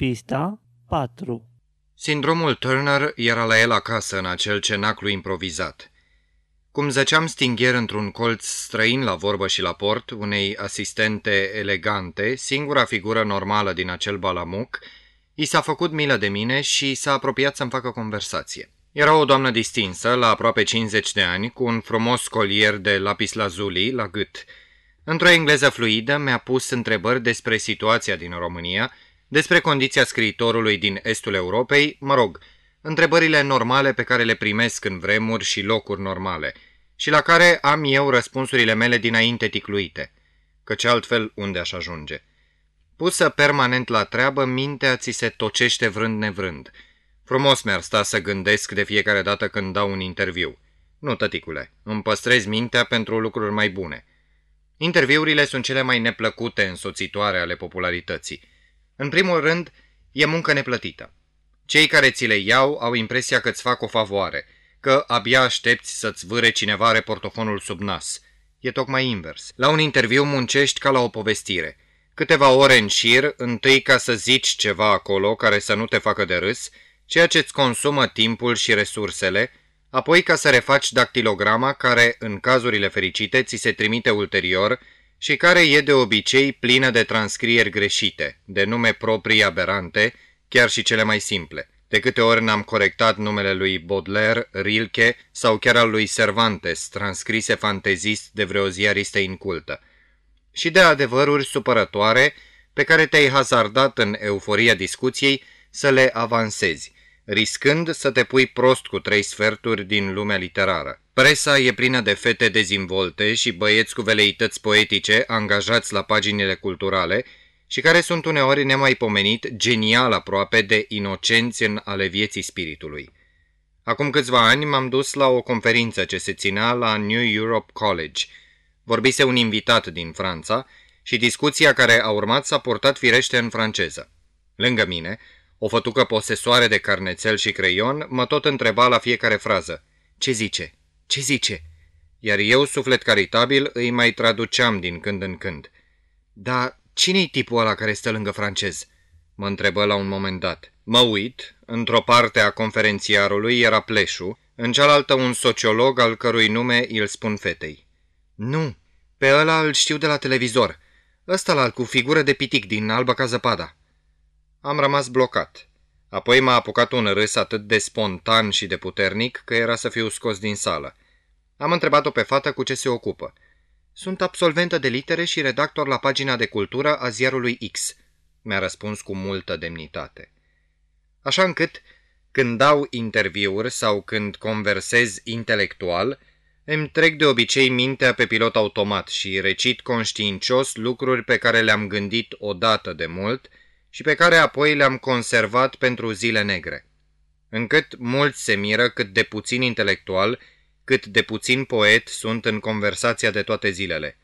Pista 4 Sindromul Turner era la el acasă în acel cenaclu improvizat. Cum zăceam stingher într-un colț străin la vorbă și la port, unei asistente elegante, singura figură normală din acel balamuc, i s-a făcut milă de mine și s-a apropiat să-mi facă conversație. Era o doamnă distinsă, la aproape 50 de ani, cu un frumos colier de lapis lazuli la gât. Într-o engleză fluidă mi-a pus întrebări despre situația din România, despre condiția scriitorului din estul Europei, mă rog, întrebările normale pe care le primesc în vremuri și locuri normale și la care am eu răspunsurile mele dinainte ticluite, căci altfel unde aș ajunge. Pusă permanent la treabă, mintea ți se tocește vrând nevrând. Frumos mi-ar sta să gândesc de fiecare dată când dau un interviu. Nu, tăticule, îmi păstrez mintea pentru lucruri mai bune. Interviurile sunt cele mai neplăcute însoțitoare ale popularității. În primul rând, e muncă neplătită. Cei care ți le iau au impresia că îți fac o favoare, că abia aștepți să-ți vâre cineva are portofonul sub nas. E tocmai invers. La un interviu muncești ca la o povestire. Câteva ore în șir, întâi ca să zici ceva acolo care să nu te facă de râs, ceea ce îți consumă timpul și resursele, apoi ca să refaci dactilograma care, în cazurile fericite, ți se trimite ulterior și care e de obicei plină de transcrieri greșite, de nume proprii aberante, chiar și cele mai simple. De câte ori n-am corectat numele lui Baudelaire, Rilke sau chiar al lui Cervantes, transcrise fantezist de vreo ziaristă incultă. Și de adevăruri supărătoare pe care te-ai hazardat în euforia discuției să le avansezi, riscând să te pui prost cu trei sferturi din lumea literară. Presa e plină de fete dezvolte și băieți cu veleități poetice angajați la paginile culturale și care sunt uneori nemaipomenit genial aproape de inocenți în ale vieții spiritului. Acum câțiva ani m-am dus la o conferință ce se ținea la New Europe College. Vorbise un invitat din Franța și discuția care a urmat s-a portat firește în franceză. Lângă mine, o fătucă posesoare de carnețel și creion mă tot întreba la fiecare frază. Ce zice? Ce zice? Iar eu, suflet caritabil, îi mai traduceam din când în când. Dar cine-i tipul ăla care stă lângă francez? Mă întrebă la un moment dat. Mă uit, într-o parte a conferențiarului era Pleșu, în cealaltă un sociolog al cărui nume îl spun fetei. Nu, pe ăla îl știu de la televizor. Ăsta la cu figură de pitic din Alba ca zăpada. Am rămas blocat. Apoi m-a apucat un râs atât de spontan și de puternic că era să fiu scos din sală. Am întrebat-o pe fată cu ce se ocupă. Sunt absolventă de litere și redactor la pagina de cultură a ziarului X, mi-a răspuns cu multă demnitate. Așa încât, când dau interviuri sau când conversez intelectual, îmi trec de obicei mintea pe pilot automat și recit conștiincios lucruri pe care le-am gândit odată de mult și pe care apoi le-am conservat pentru zile negre. Încât mulți se miră cât de puțin intelectual cât de puțin poet sunt în conversația de toate zilele.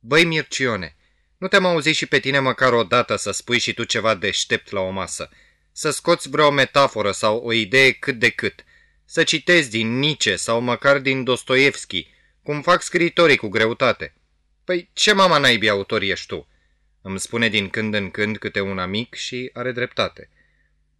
Băi, Mircione, nu te-am auzit și pe tine măcar o dată să spui și tu ceva deștept la o masă, să scoți vreo metaforă sau o idee cât de cât, să citezi din Nietzsche sau măcar din Dostoevski, cum fac scriitorii cu greutate. Păi ce mama naibii autor ești tu? Îmi spune din când în când câte un amic și are dreptate.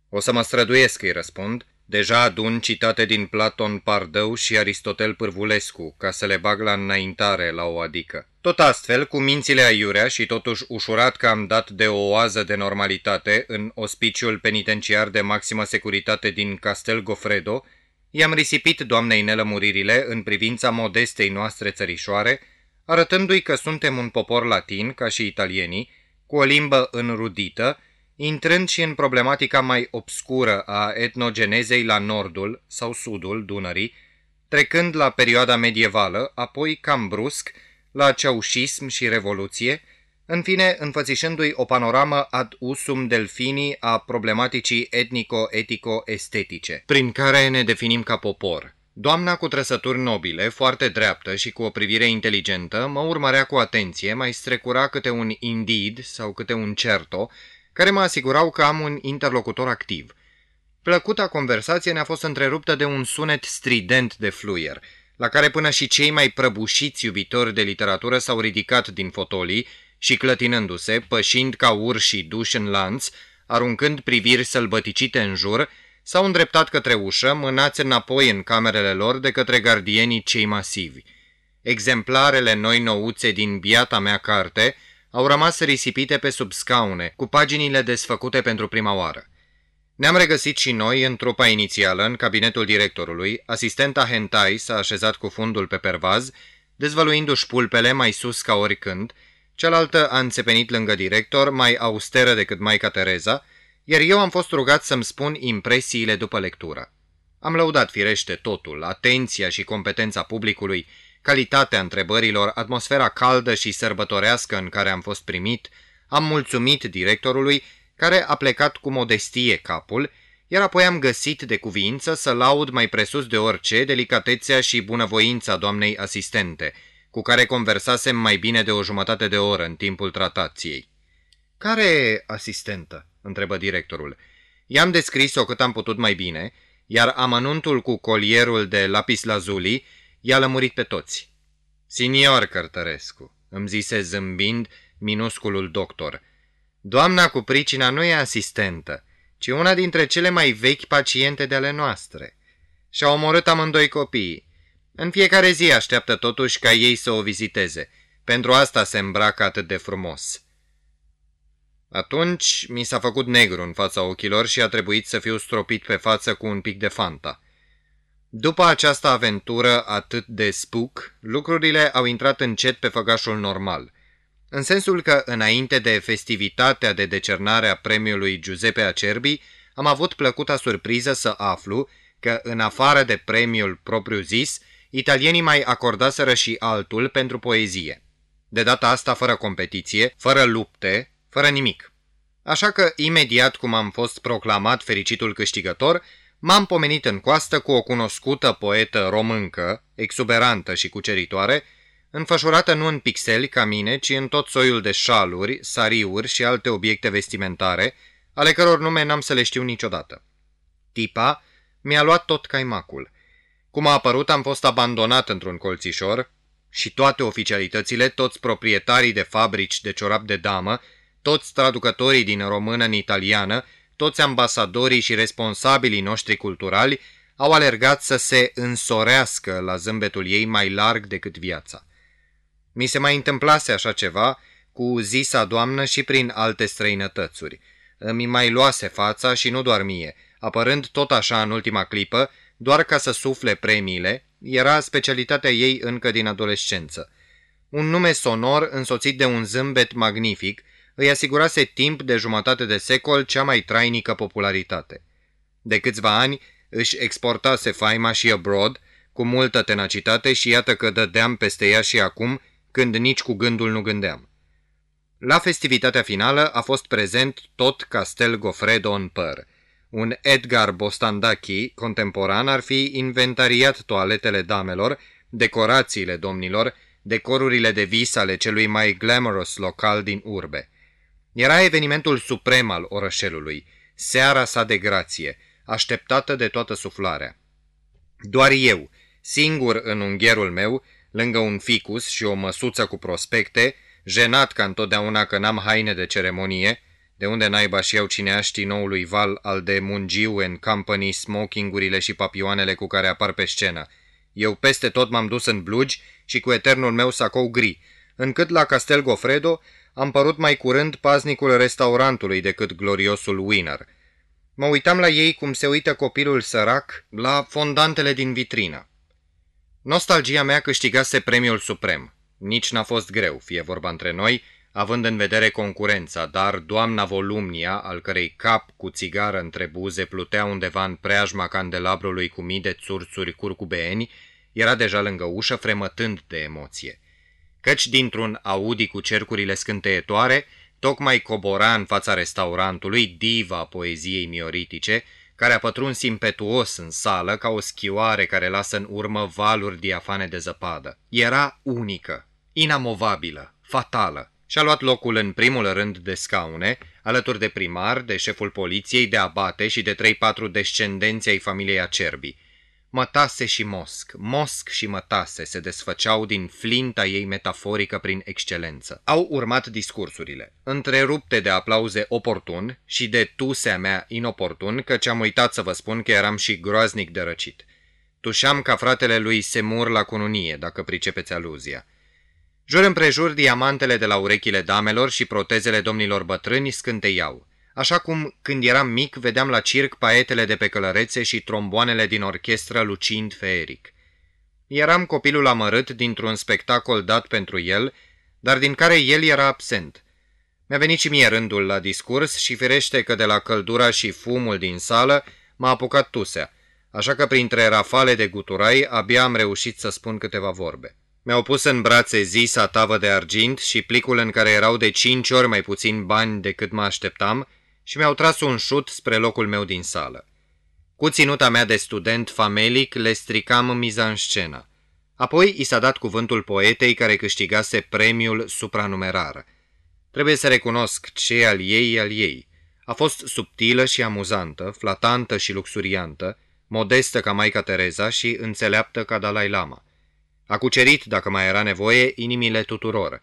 O să mă străduiesc, îi răspund, Deja adun citate din Platon Pardău și Aristotel Pârvulescu, ca să le bag la înaintare la o adică. Tot astfel, cu mințile aiurea și totuși ușurat că am dat de o oază de normalitate în ospiciul penitenciar de maximă securitate din Castel Gofredo, i-am risipit doamnei nelămuririle în privința modestei noastre țărișoare, arătându-i că suntem un popor latin, ca și italienii, cu o limbă înrudită, intrând și în problematica mai obscură a etnogenezei la nordul sau sudul Dunării, trecând la perioada medievală, apoi cam brusc, la ceaușism și revoluție, în fine înfățișându-i o panoramă ad usum delfinii a problematicii etnico-etico-estetice, prin care ne definim ca popor. Doamna cu trăsături nobile, foarte dreaptă și cu o privire inteligentă, mă urmărea cu atenție, mai strecura câte un indeed sau câte un certo, care mă asigurau că am un interlocutor activ. Plăcuta conversație ne-a fost întreruptă de un sunet strident de fluier, la care până și cei mai prăbușiți iubitori de literatură s-au ridicat din fotolii și, clătinându-se, pășind ca urși duși în lanț, aruncând priviri sălbăticite în jur, s-au îndreptat către ușă, mânați înapoi în camerele lor de către gardienii cei masivi. Exemplarele noi nouțe din biata mea carte au rămas risipite pe sub scaune, cu paginile desfăcute pentru prima oară. Ne-am regăsit și noi în trupa inițială, în cabinetul directorului, asistenta Hentai s-a așezat cu fundul pe pervaz, dezvăluindu-și pulpele mai sus ca oricând, cealaltă a înțepenit lângă director, mai austeră decât Maica Tereza, iar eu am fost rugat să-mi spun impresiile după lectură. Am lăudat firește totul, atenția și competența publicului, calitatea întrebărilor, atmosfera caldă și sărbătorească în care am fost primit, am mulțumit directorului, care a plecat cu modestie capul, iar apoi am găsit de cuvință să laud mai presus de orice delicatețea și bunăvoința doamnei asistente, cu care conversasem mai bine de o jumătate de oră în timpul tratației. Care asistentă?" Întrebă directorul. I-am descris-o cât am putut mai bine, iar amănuntul cu colierul de lapis lazuli i-a lămurit pe toți. Sinior Cărtărescu, îmi zise zâmbind minusculul doctor, doamna cu pricina nu e asistentă, ci una dintre cele mai vechi paciente de ale noastre. Și-a omorât amândoi copiii. În fiecare zi așteaptă totuși ca ei să o viziteze. Pentru asta se îmbracă atât de frumos. Atunci mi s-a făcut negru în fața ochilor și a trebuit să fiu stropit pe față cu un pic de fanta. După această aventură atât de spuc, lucrurile au intrat încet pe făgașul normal, în sensul că, înainte de festivitatea de decernare a premiului Giuseppe Acerbi, am avut plăcuta surpriză să aflu că, în afară de premiul propriu-zis, italienii mai acordaseră și altul pentru poezie. De data asta fără competiție, fără lupte, fără nimic. Așa că, imediat cum am fost proclamat fericitul câștigător, m-am pomenit în coastă cu o cunoscută poetă româncă, exuberantă și cuceritoare, înfășurată nu în pixeli ca mine, ci în tot soiul de șaluri, sariuri și alte obiecte vestimentare, ale căror nume n-am să le știu niciodată. Tipa mi-a luat tot caimacul. Cum a apărut, am fost abandonat într-un colțișor și toate oficialitățile, toți proprietarii de fabrici de ciorap de damă, toți traducătorii din română în italiană, toți ambasadorii și responsabilii noștri culturali au alergat să se însorească la zâmbetul ei mai larg decât viața. Mi se mai întâmplase așa ceva cu zisa doamnă și prin alte străinătățuri. Îmi mai luase fața și nu doar mie, apărând tot așa în ultima clipă, doar ca să sufle premiile, era specialitatea ei încă din adolescență. Un nume sonor însoțit de un zâmbet magnific îi asigurase timp de jumătate de secol cea mai trainică popularitate. De câțiva ani își exportase faima și abroad, cu multă tenacitate și iată că dădeam peste ea și acum, când nici cu gândul nu gândeam. La festivitatea finală a fost prezent tot Castel Gofredo în păr. Un Edgar Bostandachi contemporan ar fi inventariat toaletele damelor, decorațiile domnilor, decorurile de vis ale celui mai glamorous local din urbe. Era evenimentul suprem al orășelului, seara sa de grație, așteptată de toată suflarea. Doar eu, singur în unghierul meu, lângă un ficus și o măsuță cu prospecte, jenat ca întotdeauna că n-am haine de ceremonie, de unde naiba și eu cineaștii noului val al de Mungiu în Company, smokingurile și papioanele cu care apar pe scenă. Eu peste tot m-am dus în blugi și cu eternul meu sacou gri, încât la Castel Gofredo am părut mai curând paznicul restaurantului decât gloriosul winner. Mă uitam la ei cum se uită copilul sărac la fondantele din vitrină. Nostalgia mea câștigase premiul suprem. Nici n-a fost greu, fie vorba între noi, având în vedere concurența, dar doamna Volumnia, al cărei cap cu țigară între buze plutea undeva în preajma candelabrului cu mii de țurțuri curcubeeni, era deja lângă ușă, fremătând de emoție. Căci dintr-un Audi cu cercurile scânteietoare, tocmai cobora în fața restaurantului diva poeziei mioritice, care a pătruns impetuos în sală ca o schioare care lasă în urmă valuri diafane de zăpadă. Era unică, inamovabilă, fatală și a luat locul în primul rând de scaune, alături de primar, de șeful poliției, de abate și de trei-patru descendenți ai familiei Acerbi. Mătase și mosc, mosc și mătase se desfăceau din flinta ei metaforică prin excelență. Au urmat discursurile, întrerupte de aplauze oportun și de tusea mea inoportun, căci am uitat să vă spun că eram și groaznic de răcit. Tușeam ca fratele lui Semur la cununie, dacă pricepeți aluzia. Jur împrejur, diamantele de la urechile damelor și protezele domnilor bătrâni scânteiau. Așa cum, când eram mic, vedeam la circ paetele de pe călărețe și tromboanele din orchestră lucind feeric. Eram copilul amărât dintr-un spectacol dat pentru el, dar din care el era absent. Mi-a venit și mie rândul la discurs și firește că de la căldura și fumul din sală m-a apucat tusea, așa că printre rafale de guturai abia am reușit să spun câteva vorbe. Mi-au pus în brațe zisa tavă de argint și plicul în care erau de cinci ori mai puțin bani decât mă așteptam și mi-au tras un șut spre locul meu din sală. Cu ținuta mea de student famelic le stricam miza în scenă. Apoi i s-a dat cuvântul poetei care câștigase premiul supranumerar. Trebuie să recunosc ce al ei al ei. A fost subtilă și amuzantă, flatantă și luxuriantă, modestă ca Maica Tereza și înțeleaptă ca Dalai Lama. A cucerit, dacă mai era nevoie, inimile tuturor.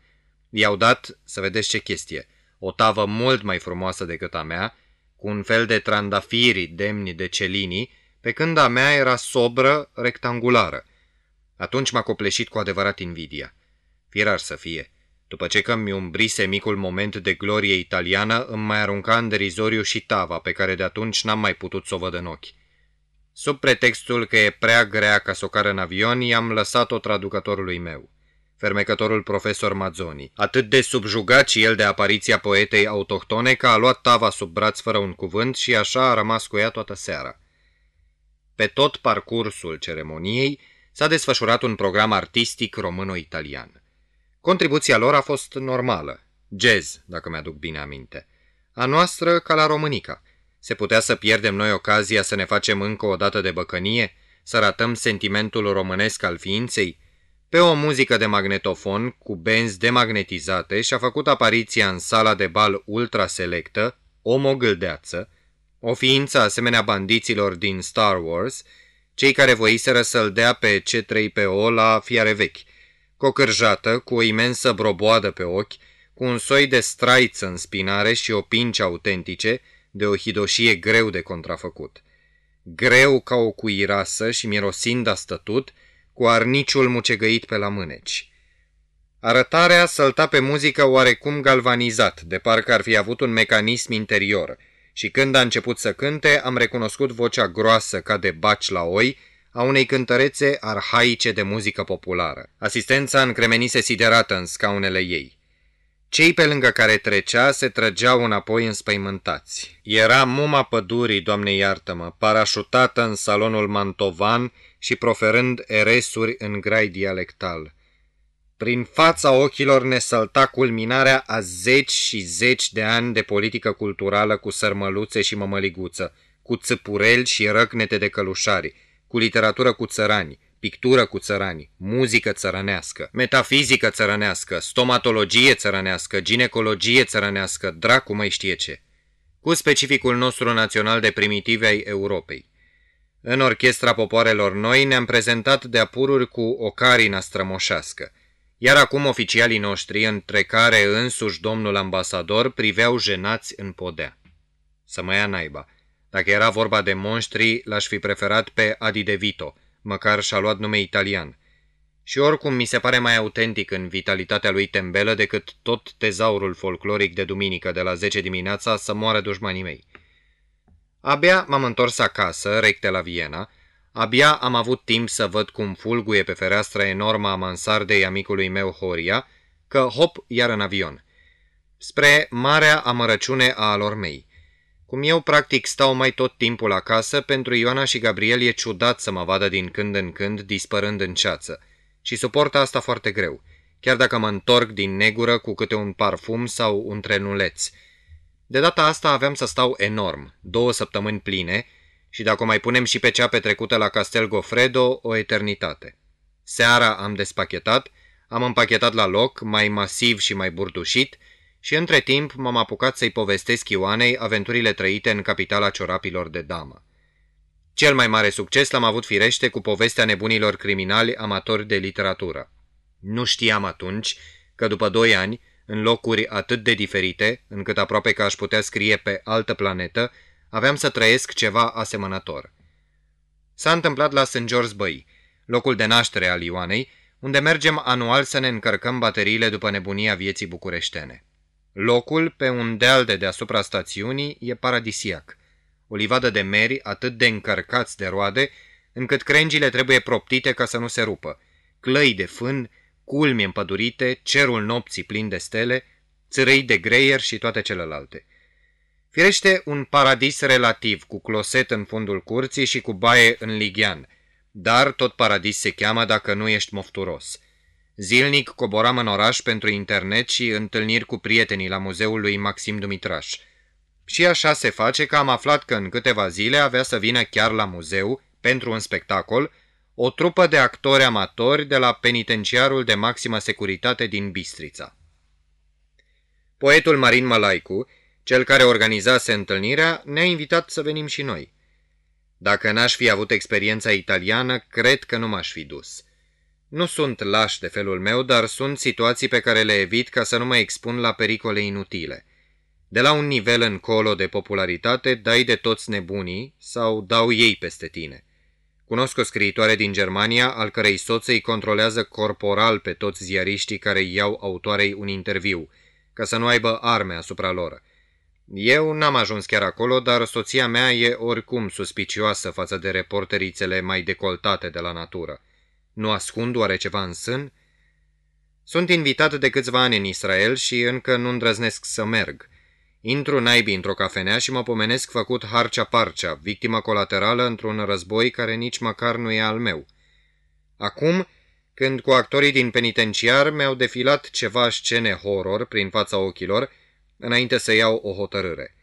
I-au dat, să vedeți ce chestie, o tavă mult mai frumoasă decât a mea, cu un fel de trandafiri demni de celini, pe când a mea era sobră, rectangulară. Atunci m-a copleșit cu adevărat invidia. Firar să fie. După ce că mi umbrise micul moment de glorie italiană, îmi mai arunca în derizoriu și tava, pe care de atunci n-am mai putut să o văd în ochi. Sub pretextul că e prea grea ca să o cară în avion, i-am lăsat-o traducătorului meu, fermecătorul profesor Mazzoni, atât de subjugat și el de apariția poetei autohtone că a luat tava sub braț fără un cuvânt și așa a rămas cu ea toată seara. Pe tot parcursul ceremoniei s-a desfășurat un program artistic româno-italian. Contribuția lor a fost normală, jazz, dacă mi-aduc bine aminte. A noastră ca la Românica – se putea să pierdem noi ocazia să ne facem încă o dată de băcănie, să ratăm sentimentul românesc al ființei? Pe o muzică de magnetofon cu benzi demagnetizate și-a făcut apariția în sala de bal ultra-selectă, o mogâldeață, o ființă asemenea bandiților din Star Wars, cei care voiseră să-l dea pe C3PO la fiare vechi, cocârjată, cu o imensă broboadă pe ochi, cu un soi de straiță în spinare și o pinci autentice, de o hidoșie greu de contrafăcut. Greu ca o cuirasă și mirosind a stătut, cu arniciul mucegăit pe la mâneci. Arătarea sălta pe muzică oarecum galvanizat, de parcă ar fi avut un mecanism interior, și când a început să cânte, am recunoscut vocea groasă ca de baci la oi, a unei cântărețe arhaice de muzică populară. Asistența încremenise siderată în scaunele ei. Cei pe lângă care trecea se trăgeau înapoi înspăimântați. Era muma pădurii, doamne iartă-mă, parașutată în salonul mantovan și proferând eresuri în grai dialectal. Prin fața ochilor ne sălta culminarea a zeci și zeci de ani de politică culturală cu sărmăluțe și mămăliguță, cu țăpureli și răcnete de călușari, cu literatură cu țărani, pictură cu țărani, muzică țărănească, metafizică țărănească, stomatologie țărănească, ginecologie țărănească, dracu mai știe ce, cu specificul nostru național de primitive ai Europei. În Orchestra Popoarelor Noi ne-am prezentat de apururi cu o carina strămoșească, iar acum oficialii noștri, între care însuși domnul ambasador, priveau jenați în podea. Să mă ia naiba. Dacă era vorba de monștri, l-aș fi preferat pe Adi De Vito – măcar și-a luat nume italian. Și oricum mi se pare mai autentic în vitalitatea lui tembelă decât tot tezaurul folcloric de duminică de la 10 dimineața să moară dușmanii mei. Abia m-am întors acasă, recte la Viena, abia am avut timp să văd cum fulguie pe fereastra enormă a mansardei amicului meu Horia, că hop, iar în avion. Spre marea amărăciune a alor mei. Cum eu practic stau mai tot timpul acasă, pentru Ioana și Gabriel e ciudat să mă vadă din când în când dispărând în ceață. Și suportă asta foarte greu, chiar dacă mă întorc din negură cu câte un parfum sau un trenuleț. De data asta aveam să stau enorm, două săptămâni pline, și dacă mai punem și pe cea petrecută la Castel Gofredo, o eternitate. Seara am despachetat, am împachetat la loc, mai masiv și mai burdușit, și între timp m-am apucat să-i povestesc Ioanei aventurile trăite în capitala ciorapilor de damă. Cel mai mare succes l-am avut firește cu povestea nebunilor criminali amatori de literatură. Nu știam atunci că după doi ani, în locuri atât de diferite, încât aproape că aș putea scrie pe altă planetă, aveam să trăiesc ceva asemănător. S-a întâmplat la St. George Bay, locul de naștere al Ioanei, unde mergem anual să ne încărcăm bateriile după nebunia vieții bucureștene. Locul, pe un deal de deasupra stațiunii, e paradisiac. O livadă de meri atât de încărcați de roade, încât crengile trebuie proptite ca să nu se rupă, clăi de fân, culmi împădurite, cerul nopții plin de stele, țărăi de greier și toate celelalte. Firește un paradis relativ, cu closet în fundul curții și cu baie în lighean, dar tot paradis se cheamă dacă nu ești mofturos. Zilnic coboram în oraș pentru internet și întâlniri cu prietenii la muzeul lui Maxim Dumitraș. Și așa se face că am aflat că în câteva zile avea să vină chiar la muzeu, pentru un spectacol, o trupă de actori amatori de la penitenciarul de maximă securitate din Bistrița. Poetul Marin Malaicu, cel care organizase întâlnirea, ne-a invitat să venim și noi. Dacă n-aș fi avut experiența italiană, cred că nu m-aș fi dus. Nu sunt laș de felul meu, dar sunt situații pe care le evit ca să nu mă expun la pericole inutile. De la un nivel încolo de popularitate, dai de toți nebunii sau dau ei peste tine. Cunosc o scriitoare din Germania, al cărei soț îi controlează corporal pe toți ziariștii care iau autoarei un interviu, ca să nu aibă arme asupra lor. Eu n-am ajuns chiar acolo, dar soția mea e oricum suspicioasă față de reporterițele mai decoltate de la natură. Nu ascund oare ceva în sân? Sunt invitat de câțiva ani în Israel și încă nu îndrăznesc să merg – Intru naibii într-o cafenea și mă pomenesc făcut harcea-parcea, victimă colaterală într-un război care nici măcar nu e al meu. Acum, când cu actorii din penitenciar mi-au defilat ceva scene horror prin fața ochilor, înainte să iau o hotărâre.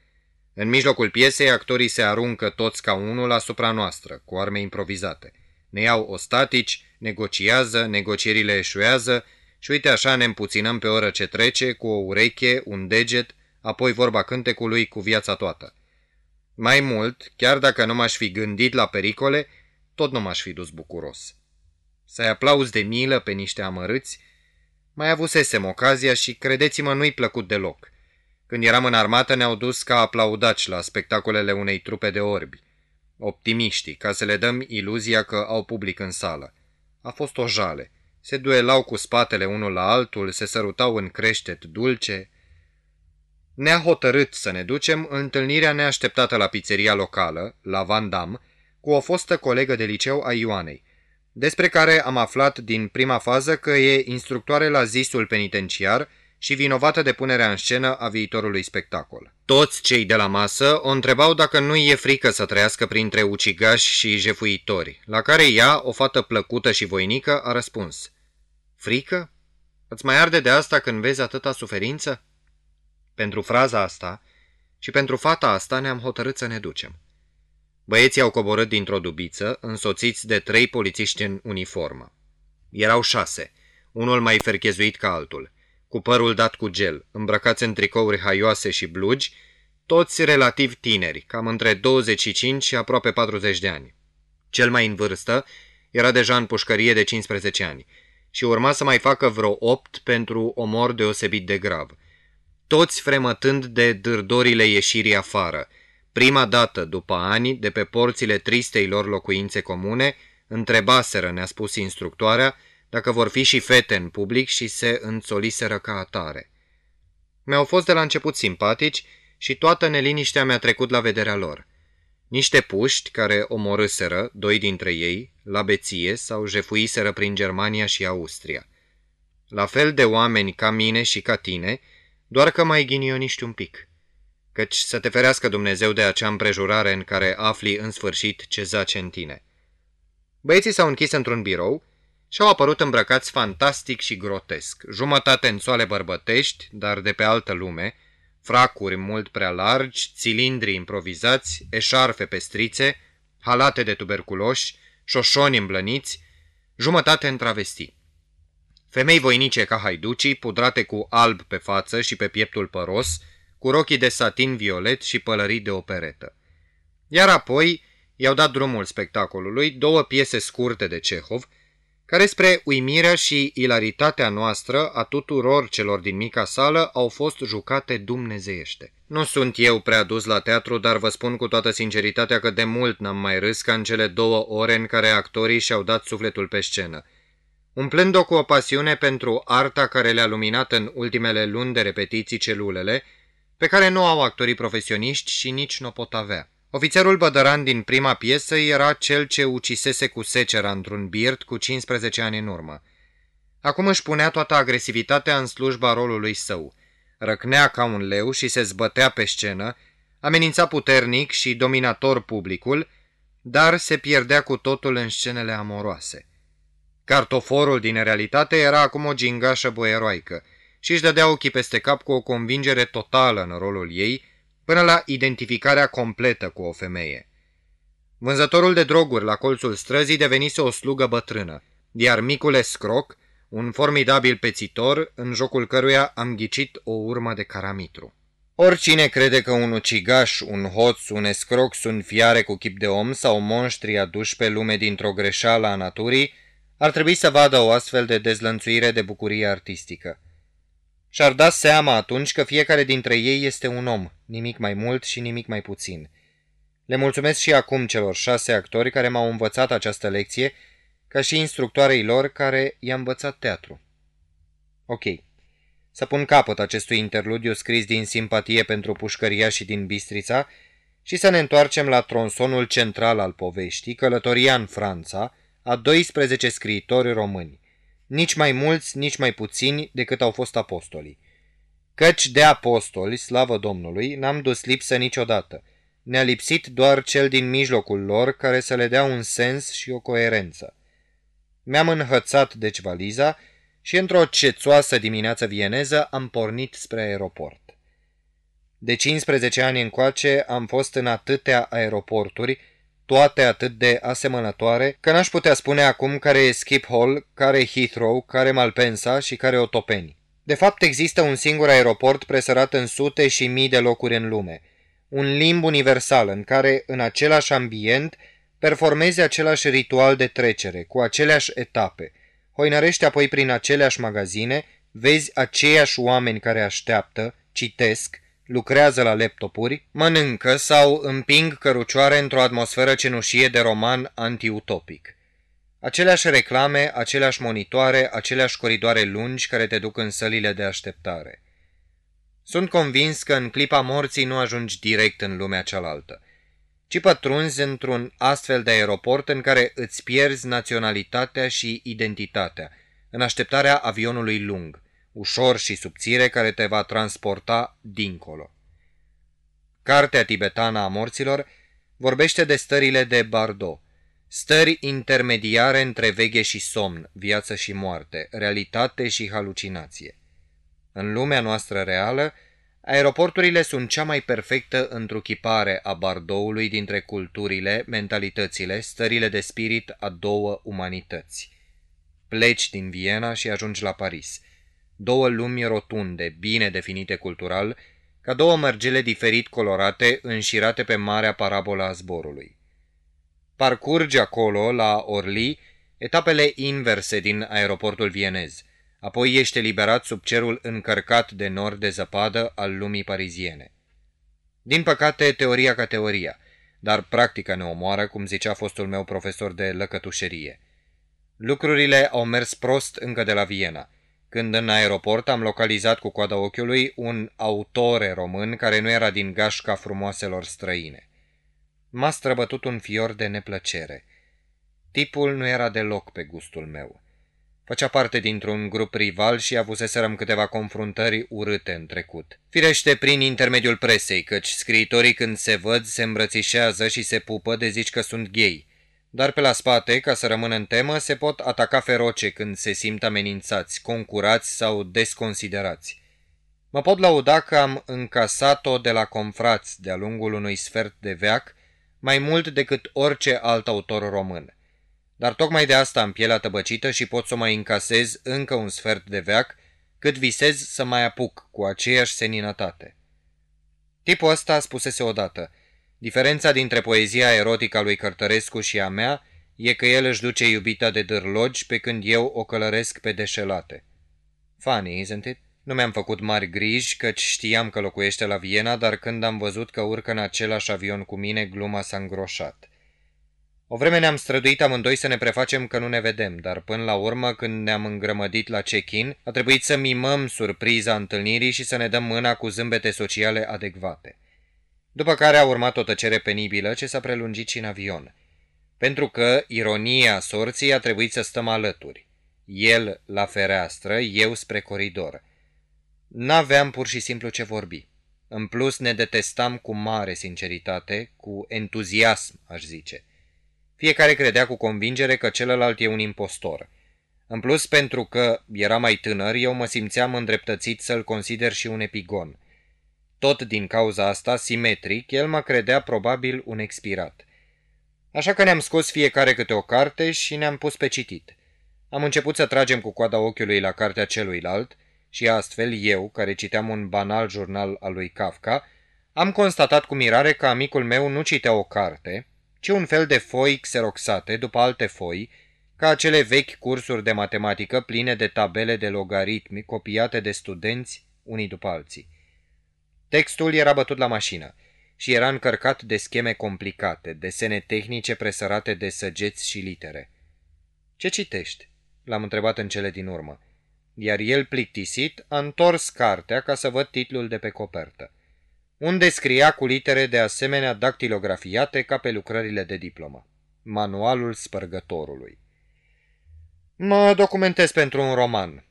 În mijlocul piesei, actorii se aruncă toți ca unul asupra noastră, cu arme improvizate. Ne iau ostatici, negociază, negocierile eșuează și uite așa ne împuținăm pe oră ce trece, cu o ureche, un deget, apoi vorba cântecului cu viața toată. Mai mult, chiar dacă nu m-aș fi gândit la pericole, tot nu m-aș fi dus bucuros. Să-i aplauzi de milă pe niște amărâți, mai avusesem ocazia și credeți-mă nu-i plăcut deloc. Când eram în armată ne-au dus ca aplaudaci la spectacolele unei trupe de orbi. Optimiștii, ca să le dăm iluzia că au public în sală. A fost o jale. Se duelau cu spatele unul la altul, se sărutau în creștet dulce, ne-a hotărât să ne ducem întâlnirea neașteptată la pizzeria locală, la Van Damme, cu o fostă colegă de liceu a Ioanei, despre care am aflat din prima fază că e instructoare la zisul penitenciar și vinovată de punerea în scenă a viitorului spectacol. Toți cei de la masă o întrebau dacă nu e frică să trăiască printre ucigași și jefuitori, la care ea, o fată plăcută și voinică, a răspuns. Frică? Îți mai arde de asta când vezi atâta suferință? Pentru fraza asta și pentru fata asta ne-am hotărât să ne ducem. Băieții au coborât dintr-o dubiță, însoțiți de trei polițiști în uniformă. Erau șase, unul mai ferchezuit ca altul, cu părul dat cu gel, îmbrăcați în tricouri haioase și blugi, toți relativ tineri, cam între 25 și aproape 40 de ani. Cel mai în vârstă era deja în pușcărie de 15 ani și urma să mai facă vreo 8 pentru omor deosebit de grav – toți fremătând de dârdorile ieșirii afară, prima dată după ani, de pe porțile tristei lor locuințe comune, întrebaseră, ne-a spus instructoarea, dacă vor fi și fete în public și se înțoliseră ca atare. Mi-au fost de la început simpatici și toată neliniștea mi-a trecut la vederea lor. Niște puști care omorâseră, doi dintre ei, la beție sau jefuiseră prin Germania și Austria. La fel de oameni ca mine și ca tine, doar că mai ghinioniști un pic. Căci să te ferească Dumnezeu de acea împrejurare în care afli în sfârșit ce zace în tine. Băieții s-au închis într-un birou și au apărut îmbrăcați fantastic și grotesc, jumătate în soale bărbătești, dar de pe altă lume, fracuri mult prea largi, cilindri improvizați, eșarfe pestrițe, halate de tuberculoși, șoșoni îmblăniți, jumătate în travestii. Femei voinice ca haiducii, pudrate cu alb pe față și pe pieptul păros, cu rochii de satin violet și pălării de operetă. Iar apoi, i-au dat drumul spectacolului două piese scurte de Cehov, care spre uimirea și ilaritatea noastră a tuturor celor din mica sală au fost jucate dumnezeiește. Nu sunt eu prea dus la teatru, dar vă spun cu toată sinceritatea că de mult n-am mai râs ca în cele două ore în care actorii și-au dat sufletul pe scenă. Umplând-o cu o pasiune pentru arta care le-a luminat în ultimele luni de repetiții celulele, pe care nu au actorii profesioniști și nici nu pot avea. Ofițerul Bădăran din prima piesă era cel ce ucisese cu secera într-un birt cu 15 ani în urmă. Acum își punea toată agresivitatea în slujba rolului său. Răcnea ca un leu și se zbătea pe scenă, amenința puternic și dominator publicul, dar se pierdea cu totul în scenele amoroase. Cartoforul din realitate era acum o gingașă boieroaică și își dădea ochii peste cap cu o convingere totală în rolul ei, până la identificarea completă cu o femeie. Vânzătorul de droguri la colțul străzii devenise o slugă bătrână, iar micul escroc, un formidabil pețitor, în jocul căruia am ghicit o urmă de caramitru. Oricine crede că un ucigaș, un hoț, un escroc sunt fiare cu chip de om sau monștri aduși pe lume dintr-o greșeală a naturii, ar trebui să vadă o astfel de dezlănțuire de bucurie artistică. Și-ar da seama atunci că fiecare dintre ei este un om, nimic mai mult și nimic mai puțin. Le mulțumesc și acum celor șase actori care m-au învățat această lecție, ca și instructoarei lor care i-a învățat teatru. Ok. Să pun capăt acestui interludiu scris din simpatie pentru pușcăria și din Bistrița și să ne întoarcem la tronsonul central al poveștii, călătoria în Franța, a 12 scriitori români nici mai mulți, nici mai puțini decât au fost apostolii. Căci de apostoli, slavă Domnului, n-am dus lipsă niciodată. Ne-a lipsit doar cel din mijlocul lor care să le dea un sens și o coerență. Mi-am înhățat deci valiza și într-o cețoasă dimineață vieneză am pornit spre aeroport. De 15 ani încoace am fost în atâtea aeroporturi, toate atât de asemănătoare, că n-aș putea spune acum care e Hall, care e Heathrow, care Malpensa și care Otopeni. De fapt, există un singur aeroport presărat în sute și mii de locuri în lume, un limb universal în care, în același ambient, performezi același ritual de trecere, cu aceleași etape, hoinărești apoi prin aceleași magazine, vezi aceiași oameni care așteaptă, citesc, lucrează la laptopuri, mănâncă sau împing cărucioare într-o atmosferă cenușie de roman antiutopic. Aceleași reclame, aceleași monitoare, aceleași coridoare lungi care te duc în sălile de așteptare. Sunt convins că în clipa morții nu ajungi direct în lumea cealaltă, ci pătrunzi într-un astfel de aeroport în care îți pierzi naționalitatea și identitatea, în așteptarea avionului lung, ușor și subțire care te va transporta dincolo. Cartea tibetană a morților vorbește de stările de Bardot, stări intermediare între veche și somn, viață și moarte, realitate și halucinație. În lumea noastră reală, aeroporturile sunt cea mai perfectă întruchipare a Bardoului dintre culturile, mentalitățile, stările de spirit a două umanități. Pleci din Viena și ajungi la Paris – două lumi rotunde, bine definite cultural, ca două mărgele diferit colorate, înșirate pe marea parabolă a zborului. Parcurge acolo, la Orly, etapele inverse din aeroportul vienez, apoi ești eliberat sub cerul încărcat de nori de zăpadă al lumii pariziene. Din păcate, teoria ca teoria, dar practica ne omoară, cum zicea fostul meu profesor de lăcătușerie. Lucrurile au mers prost încă de la Viena – când în aeroport am localizat cu coada ochiului un autore român care nu era din gașca frumoaselor străine. M-a străbătut un fior de neplăcere. Tipul nu era deloc pe gustul meu. Făcea parte dintr-un grup rival și avuseserăm câteva confruntări urâte în trecut. Firește prin intermediul presei, căci scriitorii când se văd se îmbrățișează și se pupă de zici că sunt gay – dar pe la spate, ca să rămână în temă, se pot ataca feroce când se simt amenințați, concurați sau desconsiderați. Mă pot lauda că am încasat-o de la confrați de-a lungul unui sfert de veac, mai mult decât orice alt autor român. Dar tocmai de asta am pielea tăbăcită și pot să mai încasez încă un sfert de veac, cât visez să mai apuc cu aceeași seninătate. Tipul ăsta spusese odată – Diferența dintre poezia erotică a lui Cărtărescu și a mea e că el își duce iubita de dârlogi pe când eu o călăresc pe deșelate. Funny, isn't it? Nu mi-am făcut mari griji, căci știam că locuiește la Viena, dar când am văzut că urcă în același avion cu mine, gluma s-a îngroșat. O vreme ne-am străduit amândoi să ne prefacem că nu ne vedem, dar până la urmă, când ne-am îngrămădit la check-in, a trebuit să mimăm surpriza întâlnirii și să ne dăm mâna cu zâmbete sociale adecvate. După care a urmat o tăcere penibilă ce s-a prelungit și în avion. Pentru că, ironia sorții, a trebuit să stăm alături. El la fereastră, eu spre coridor. N-aveam pur și simplu ce vorbi. În plus, ne detestam cu mare sinceritate, cu entuziasm, aș zice. Fiecare credea cu convingere că celălalt e un impostor. În plus, pentru că era mai tânăr, eu mă simțeam îndreptățit să-l consider și un epigon. Tot din cauza asta, simetric, el mă credea probabil un expirat. Așa că ne-am scos fiecare câte o carte și ne-am pus pe citit. Am început să tragem cu coada ochiului la cartea celuilalt și astfel eu, care citeam un banal jurnal al lui Kafka, am constatat cu mirare că amicul meu nu citea o carte, ci un fel de foi xeroxate după alte foi, ca acele vechi cursuri de matematică pline de tabele de logaritmi copiate de studenți unii după alții. Textul era bătut la mașină și era încărcat de scheme complicate, desene tehnice presărate de săgeți și litere. Ce citești?" l-am întrebat în cele din urmă, iar el, plictisit, a întors cartea ca să văd titlul de pe copertă unde scria cu litere de asemenea dactilografiate ca pe lucrările de diplomă. Manualul spărgătorului. Mă documentez pentru un roman.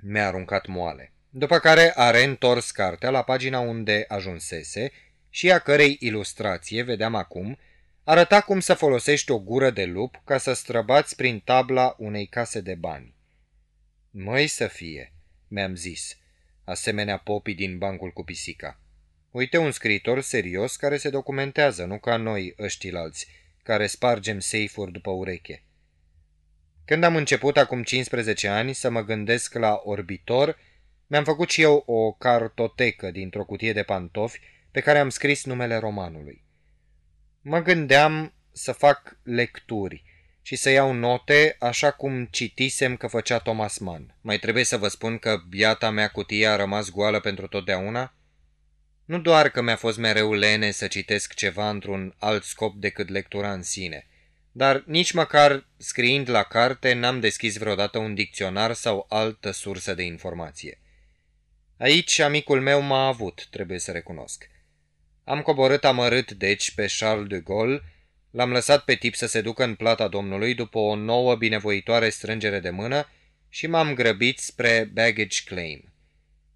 Mi-a aruncat moale. După care a reîntors cartea la pagina unde ajunsese și a cărei ilustrație, vedeam acum, arăta cum să folosești o gură de lup ca să străbați prin tabla unei case de bani. Măi să fie, mi-am zis, asemenea popii din bancul cu pisica. Uite un scriitor serios care se documentează, nu ca noi ăștilalți, care spargem seifuri după ureche. Când am început acum 15 ani să mă gândesc la orbitor, mi-am făcut și eu o cartotecă dintr-o cutie de pantofi pe care am scris numele romanului. Mă gândeam să fac lecturi și să iau note așa cum citisem că făcea Thomas Mann. Mai trebuie să vă spun că biata mea cutie a rămas goală pentru totdeauna? Nu doar că mi-a fost mereu lene să citesc ceva într-un alt scop decât lectura în sine, dar nici măcar scriind la carte n-am deschis vreodată un dicționar sau altă sursă de informație. Aici amicul meu m-a avut, trebuie să recunosc. Am coborât amărât, deci, pe Charles de Gaulle, l-am lăsat pe tip să se ducă în plata domnului după o nouă binevoitoare strângere de mână și m-am grăbit spre baggage claim.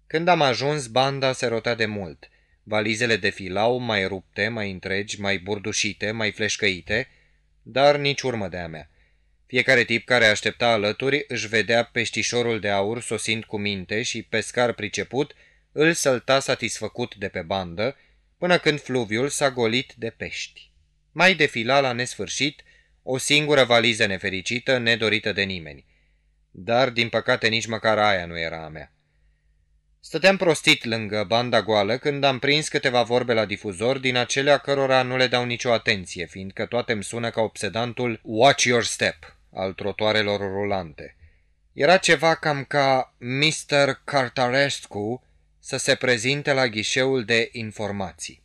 Când am ajuns, banda se rotea de mult – Valizele defilau mai rupte, mai întregi, mai burdușite, mai fleșcăite, dar nici urmă de a mea. Fiecare tip care aștepta alături își vedea peștișorul de aur sosind cu minte și, pescar priceput, îl sălta satisfăcut de pe bandă, până când fluviul s-a golit de pești. Mai defila la nesfârșit o singură valiză nefericită, nedorită de nimeni. Dar, din păcate, nici măcar aia nu era a mea. Stăteam prostit lângă banda goală când am prins câteva vorbe la difuzor din acelea cărora nu le dau nicio atenție, fiindcă toate îmi sună ca obsedantul Watch Your Step al trotoarelor rulante. Era ceva cam ca Mr. Cartarescu să se prezinte la ghișeul de informații.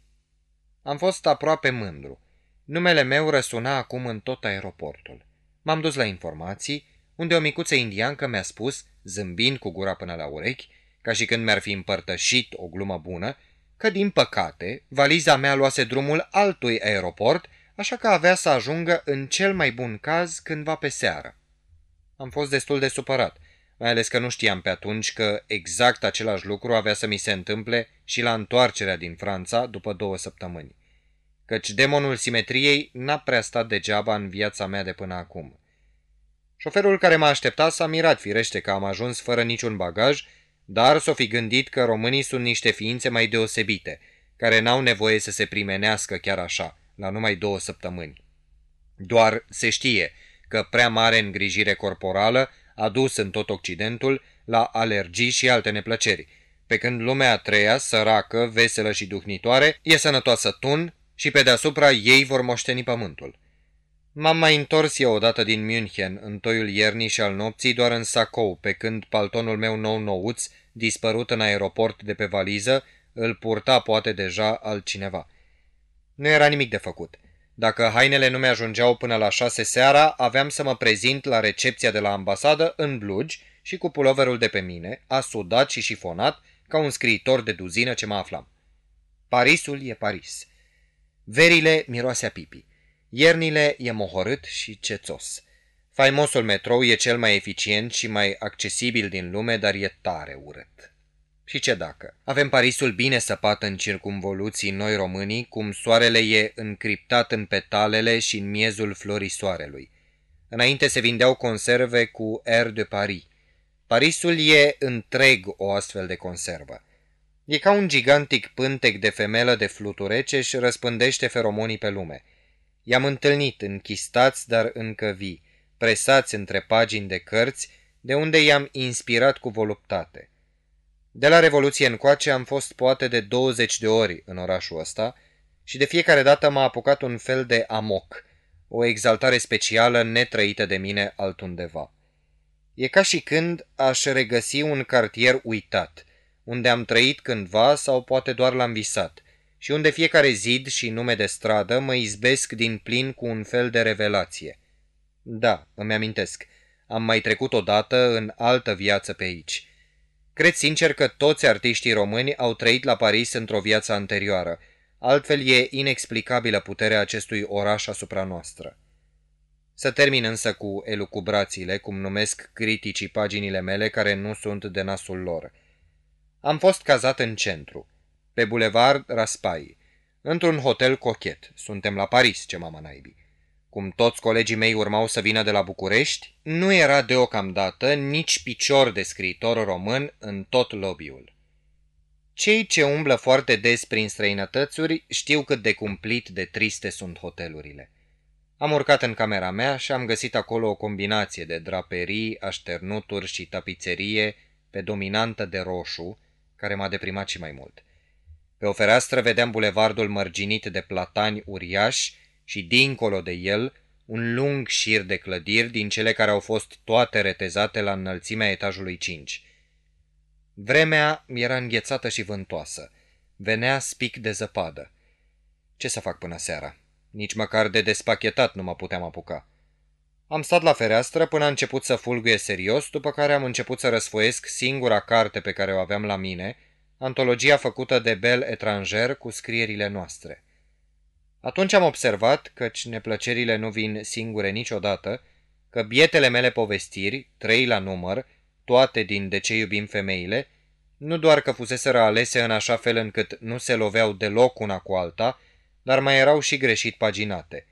Am fost aproape mândru. Numele meu răsuna acum în tot aeroportul. M-am dus la informații, unde o micuță indiancă mi-a spus, zâmbind cu gura până la urechi, ca și când mi-ar fi împărtășit o glumă bună, că, din păcate, valiza mea luase drumul altui aeroport, așa că avea să ajungă în cel mai bun caz cândva pe seară. Am fost destul de supărat, mai ales că nu știam pe atunci că exact același lucru avea să mi se întâmple și la întoarcerea din Franța după două săptămâni. Căci demonul simetriei n-a prea stat degeaba în viața mea de până acum. Șoferul care m-a așteptat s-a mirat firește că am ajuns fără niciun bagaj dar s-o fi gândit că românii sunt niște ființe mai deosebite, care n-au nevoie să se primenească chiar așa, la numai două săptămâni. Doar se știe că prea mare îngrijire corporală a dus în tot Occidentul la alergii și alte neplăceri, pe când lumea a treia, săracă, veselă și duhnitoare, e sănătoasă tun, și pe deasupra ei vor moșteni pământul. M-am mai întors eu odată din München, în toiul iernii și al nopții, doar în sacou, pe când paltonul meu nou-nouț, dispărut în aeroport de pe valiză, îl purta poate deja altcineva. Nu era nimic de făcut. Dacă hainele nu mi-ajungeau până la șase seara, aveam să mă prezint la recepția de la ambasadă în blugi și cu puloverul de pe mine, asudat și șifonat, ca un scriitor de duzină ce mă aflam. Parisul e Paris. Verile miroase a pipi. Iernile e mohorât și cețos. Faimosul metrou e cel mai eficient și mai accesibil din lume, dar e tare urât. Și ce dacă? Avem Parisul bine săpat în circumvoluții noi românii, cum soarele e încriptat în petalele și în miezul florii soarelui. Înainte se vindeau conserve cu air de Paris. Parisul e întreg o astfel de conservă. E ca un gigantic pântec de femelă de fluturece și răspândește feromonii pe lume. I-am întâlnit închistați, dar încă vii, presați între pagini de cărți, de unde i-am inspirat cu voluptate. De la Revoluție încoace am fost poate de 20 de ori în orașul ăsta și de fiecare dată m-a apucat un fel de amoc, o exaltare specială netrăită de mine altundeva. E ca și când aș regăsi un cartier uitat, unde am trăit cândva sau poate doar l-am visat, și unde fiecare zid și nume de stradă mă izbesc din plin cu un fel de revelație. Da, îmi amintesc, am mai trecut odată în altă viață pe aici. Cred sincer că toți artiștii români au trăit la Paris într-o viață anterioară, altfel e inexplicabilă puterea acestui oraș asupra noastră. Să termin însă cu elucubrațiile, cum numesc criticii paginile mele care nu sunt de nasul lor. Am fost cazat în centru, pe bulevard Raspai, într-un hotel cochet. Suntem la Paris, ce mama naibii. Cum toți colegii mei urmau să vină de la București, nu era deocamdată nici picior de scriitor român în tot lobby-ul. Cei ce umblă foarte des prin străinătățuri știu cât de cumplit de triste sunt hotelurile. Am urcat în camera mea și am găsit acolo o combinație de draperii, așternuturi și tapiserie pe dominantă de roșu, care m-a deprimat și mai mult. Pe o fereastră vedeam bulevardul mărginit de platani uriași și, dincolo de el, un lung șir de clădiri din cele care au fost toate retezate la înălțimea etajului 5. Vremea era înghețată și vântoasă. Venea spic de zăpadă. Ce să fac până seara? Nici măcar de despachetat nu mă puteam apuca. Am stat la fereastră până a început să fulguie serios, după care am început să răsfoiesc singura carte pe care o aveam la mine, antologia făcută de Bel Etranger cu scrierile noastre. Atunci am observat, căci neplăcerile nu vin singure niciodată, că bietele mele povestiri, trei la număr, toate din De ce iubim femeile, nu doar că fuseseră alese în așa fel încât nu se loveau deloc una cu alta, dar mai erau și greșit paginate.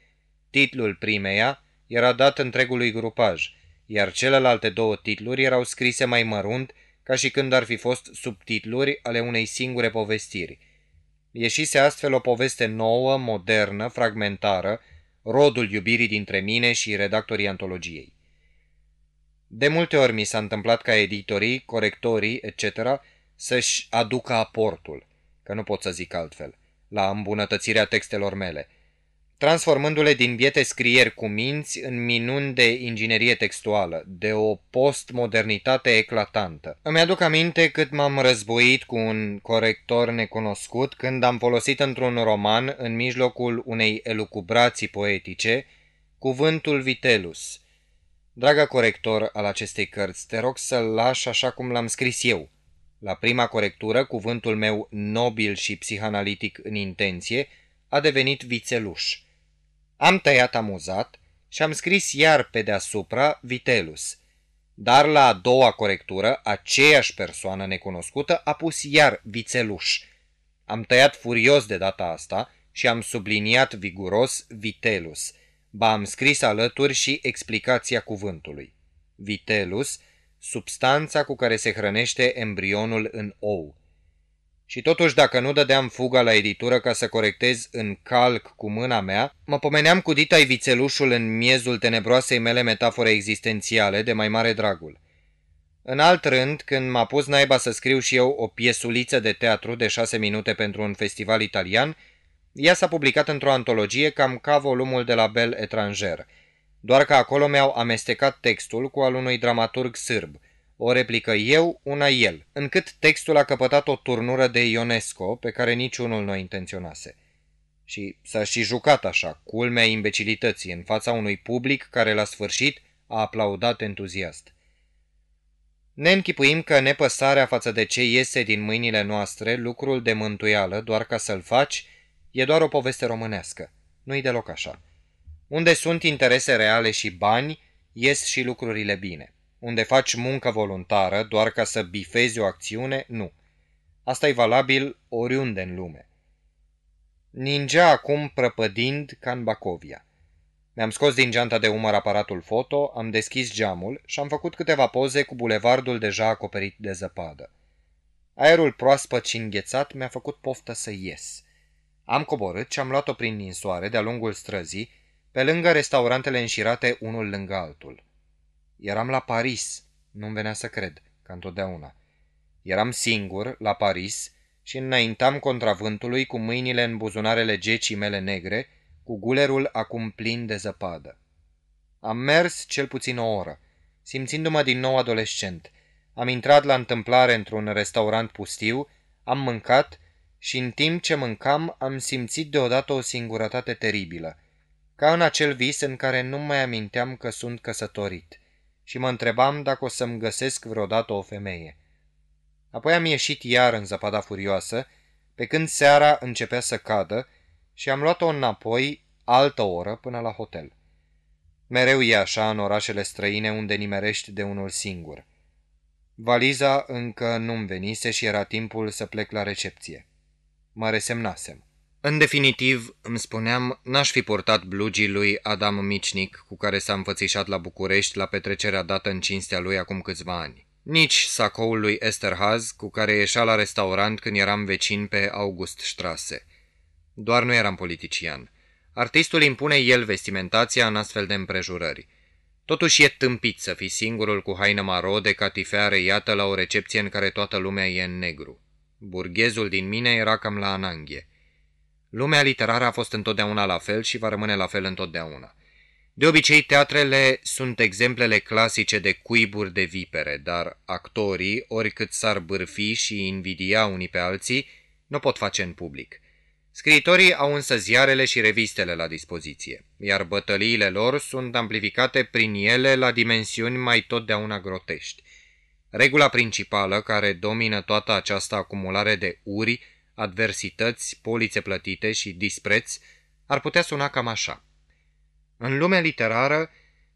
Titlul primeia era dat întregului grupaj, iar celelalte două titluri erau scrise mai mărunt, ca și când ar fi fost subtitluri ale unei singure povestiri. Ieșise astfel o poveste nouă, modernă, fragmentară, rodul iubirii dintre mine și redactorii antologiei. De multe ori mi s-a întâmplat ca editorii, corectorii, etc., să-și aducă aportul, că nu pot să zic altfel la îmbunătățirea textelor mele, transformându-le din biete scrieri cu minți în minuni de inginerie textuală, de o postmodernitate eclatantă. Îmi aduc aminte cât m-am războit cu un corector necunoscut când am folosit într-un roman, în mijlocul unei elucubrații poetice, cuvântul Vitelus. Dragă corector al acestei cărți, te rog să-l lași așa cum l-am scris eu – la prima corectură, cuvântul meu nobil și psihanalitic în intenție a devenit vițeluș. Am tăiat amuzat și am scris iar pe deasupra Vitelus. Dar la a doua corectură, aceeași persoană necunoscută a pus iar vițeluș. Am tăiat furios de data asta și am subliniat viguros Vitelus. Ba am scris alături și explicația cuvântului. Vitelus substanța cu care se hrănește embrionul în ou. Și totuși, dacă nu dădeam fuga la editură ca să corectez în calc cu mâna mea, mă pomeneam cu dita vițelușul în miezul tenebroasei mele metafore existențiale de mai mare dragul. În alt rând, când m-a pus naiba să scriu și eu o piesuliță de teatru de șase minute pentru un festival italian, Ea s-a publicat într-o antologie cam ca volumul de la Bel Etranger, doar că acolo mi-au amestecat textul cu al unui dramaturg sârb, o replică eu, una el, încât textul a căpătat o turnură de Ionesco pe care niciunul nu intenționase. Și s-a și jucat așa, culmea imbecilității, în fața unui public care la sfârșit a aplaudat entuziast. Ne închipuim că nepăsarea față de ce iese din mâinile noastre, lucrul de mântuială, doar ca să-l faci, e doar o poveste românească. Nu-i deloc așa. Unde sunt interese reale și bani, ies și lucrurile bine. Unde faci muncă voluntară doar ca să bifezi o acțiune, nu. Asta e valabil oriunde în lume. Ningea acum prăpădind ca în Bacovia. Mi-am scos din geanta de umăr aparatul foto, am deschis geamul și am făcut câteva poze cu bulevardul deja acoperit de zăpadă. Aerul proaspăt și înghețat mi-a făcut poftă să ies. Am coborât și am luat-o prin ninsoare de-a lungul străzii, pe lângă restaurantele înșirate unul lângă altul. Eram la Paris, nu-mi venea să cred, ca întotdeauna. Eram singur, la Paris, și înaintam contra vântului cu mâinile în buzunarele gecii mele negre, cu gulerul acum plin de zăpadă. Am mers cel puțin o oră, simțindu-mă din nou adolescent. Am intrat la întâmplare într-un restaurant pustiu, am mâncat și în timp ce mâncam am simțit deodată o singurătate teribilă, ca în acel vis în care nu mai aminteam că sunt căsătorit și mă întrebam dacă o să-mi găsesc vreodată o femeie. Apoi am ieșit iar în zăpada furioasă, pe când seara începea să cadă și am luat-o înapoi altă oră până la hotel. Mereu e așa în orașele străine unde nimerești de unul singur. Valiza încă nu-mi venise și era timpul să plec la recepție. Mă resemnasem. În definitiv, îmi spuneam, n-aș fi portat blugii lui Adam Micnic, cu care s-a înfățișat la București la petrecerea dată în cinstea lui acum câțiva ani. Nici sacoul lui Esterhaz, cu care ieșea la restaurant când eram vecin pe August Strasse. Doar nu eram politician. Artistul impune el vestimentația în astfel de împrejurări. Totuși e tâmpit să fii singurul cu haină maro de catifea reiată la o recepție în care toată lumea e în negru. Burghezul din mine era cam la ananghie. Lumea literară a fost întotdeauna la fel și va rămâne la fel întotdeauna. De obicei, teatrele sunt exemplele clasice de cuiburi de vipere, dar actorii, oricât s-ar bârfi și invidia unii pe alții, nu pot face în public. Scriitorii au însă ziarele și revistele la dispoziție, iar bătăliile lor sunt amplificate prin ele la dimensiuni mai totdeauna grotești. Regula principală care domină toată această acumulare de uri, adversități, polițe plătite și dispreț ar putea suna cam așa. În lumea literară,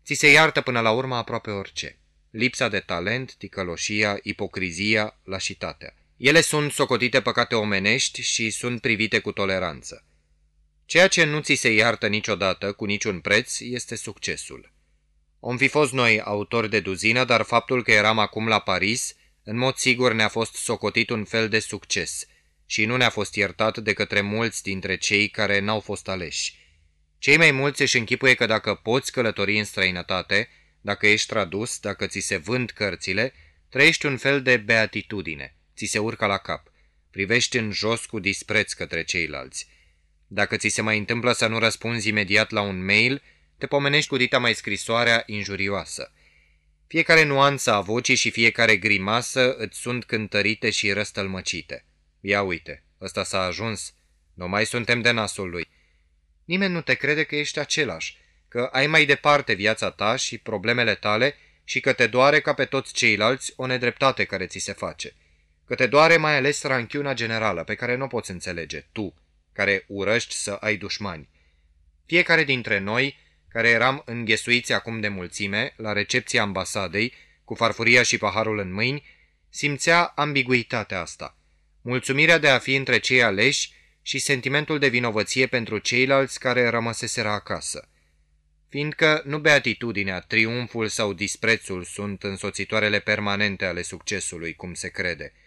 ți se iartă până la urmă aproape orice. Lipsa de talent, ticăloșia, ipocrizia, lașitatea. Ele sunt socotite păcate omenești și sunt privite cu toleranță. Ceea ce nu ți se iartă niciodată, cu niciun preț, este succesul. Om fi fost noi autori de duzină, dar faptul că eram acum la Paris, în mod sigur ne-a fost socotit un fel de succes și nu ne-a fost iertat de către mulți dintre cei care n-au fost aleși. Cei mai mulți își închipuie că dacă poți călători în străinătate, dacă ești tradus, dacă ți se vând cărțile, trăiești un fel de beatitudine – ți se urcă la cap. Privești în jos cu dispreț către ceilalți. Dacă ți se mai întâmplă să nu răspunzi imediat la un mail, te pomenești cu dita mai scrisoarea injurioasă. Fiecare nuanță a vocii și fiecare grimasă îți sunt cântărite și răstălmăcite. Ia uite, ăsta s-a ajuns. Nu mai suntem de nasul lui. Nimeni nu te crede că ești același, că ai mai departe viața ta și problemele tale și că te doare ca pe toți ceilalți o nedreptate care ți se face că te doare mai ales ranchiuna generală pe care nu poți înțelege, tu, care urăști să ai dușmani. Fiecare dintre noi, care eram înghesuiți acum de mulțime, la recepția ambasadei, cu farfuria și paharul în mâini, simțea ambiguitatea asta, mulțumirea de a fi între cei aleși și sentimentul de vinovăție pentru ceilalți care rămăseseră acasă. Fiindcă nu beatitudinea, triumful sau disprețul sunt însoțitoarele permanente ale succesului, cum se crede –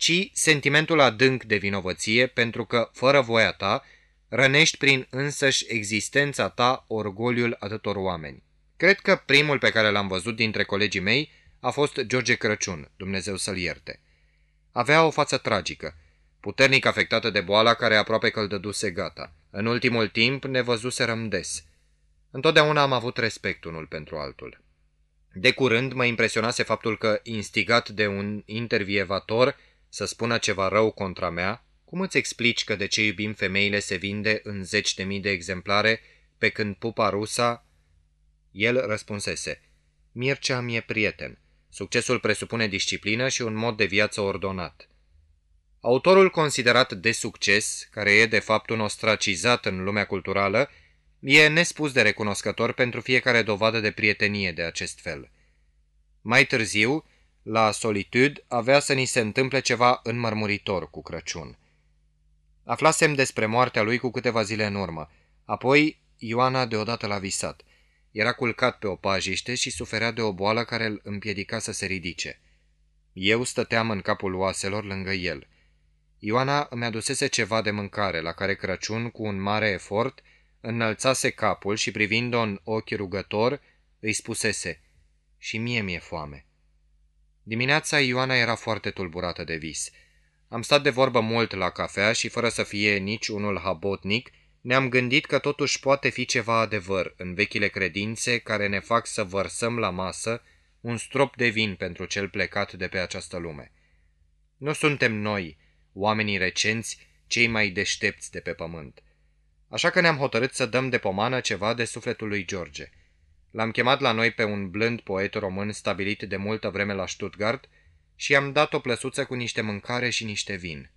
ci sentimentul adânc de vinovăție pentru că, fără voia ta, rănești prin însăși existența ta orgoliul atâtor oameni. Cred că primul pe care l-am văzut dintre colegii mei a fost George Crăciun, Dumnezeu să-l ierte. Avea o față tragică. puternic afectată de boala care aproape că îl dăduse gata. În ultimul timp ne văzuserăm des. Întotdeauna am avut respect unul pentru altul. De curând mă impresionase faptul că, instigat de un intervievator să spună ceva rău contra mea, cum îți explici că de ce iubim femeile se vinde în zeci de mii de exemplare, pe când pupa rusa... El răspunsese, Mircea mi-e prieten. Succesul presupune disciplină și un mod de viață ordonat. Autorul considerat de succes, care e de fapt un ostracizat în lumea culturală, e nespus de recunoscător pentru fiecare dovadă de prietenie de acest fel. Mai târziu, la Solitude, avea să ni se întâmple ceva înmărmuritor cu Crăciun. Aflasem despre moartea lui cu câteva zile în urmă. Apoi, Ioana deodată l-a visat. Era culcat pe o pajiște și suferea de o boală care îl împiedica să se ridice. Eu stăteam în capul oaselor lângă el. Ioana îmi adusese ceva de mâncare, la care Crăciun, cu un mare efort, înălțase capul și privind-o în ochi rugător, îi spusese, și mie mi-e foame. Dimineața Ioana era foarte tulburată de vis. Am stat de vorbă mult la cafea și fără să fie nici unul habotnic, ne-am gândit că totuși poate fi ceva adevăr în vechile credințe care ne fac să vărsăm la masă un strop de vin pentru cel plecat de pe această lume. Nu suntem noi, oamenii recenți, cei mai deștepți de pe pământ. Așa că ne-am hotărât să dăm de pomană ceva de sufletul lui George. L-am chemat la noi pe un blând poet român stabilit de multă vreme la Stuttgart și i-am dat o plăsuță cu niște mâncare și niște vin.